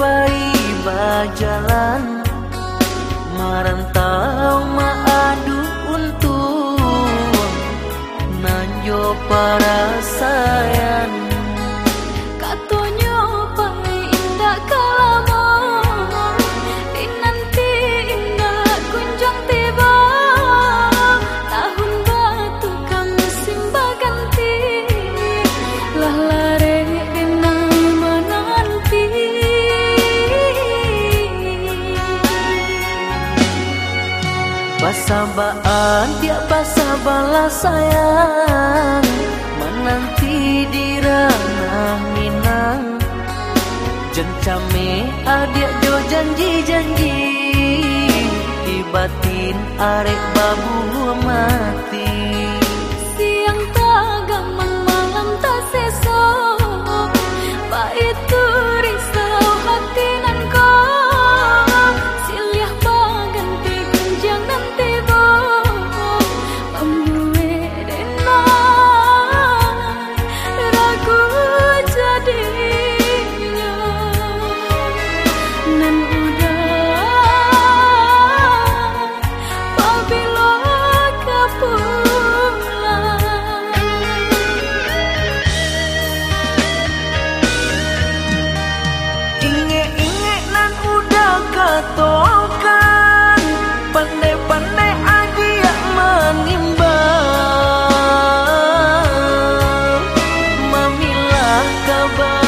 Baik jalan Marantau maadu untung, Nanjo paras Pasabaan tiap pasabala sayang Menanti di ranah minang. Jencame adik jo janji-janji Di batin arek babu mati. over.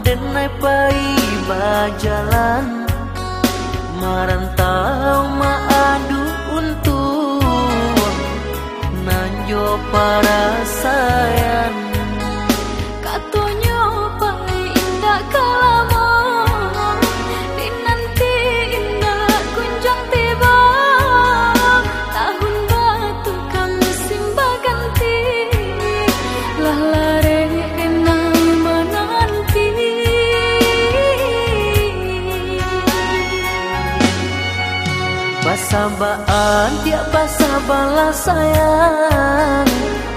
denai pai bajalan marantau maadu untung nanjo pai Basabaan dia basabalah sayang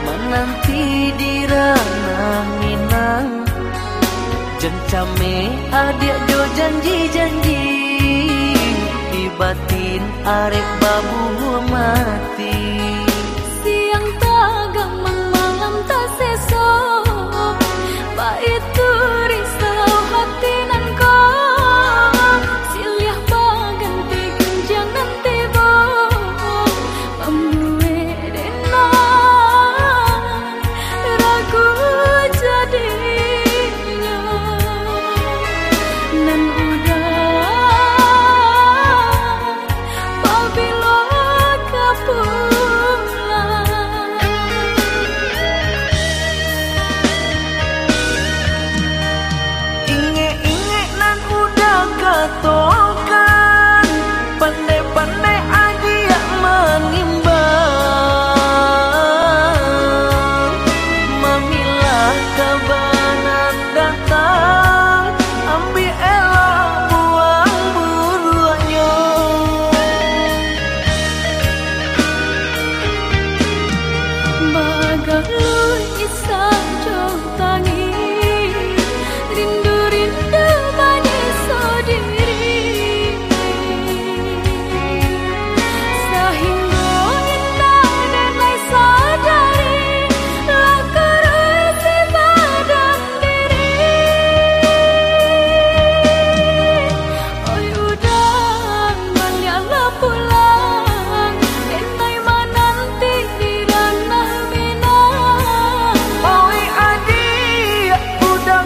Menanti di ranah minang. Jencame adik jo janji-janji Di batin arek babu mati.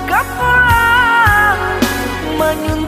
gặp hoa mà những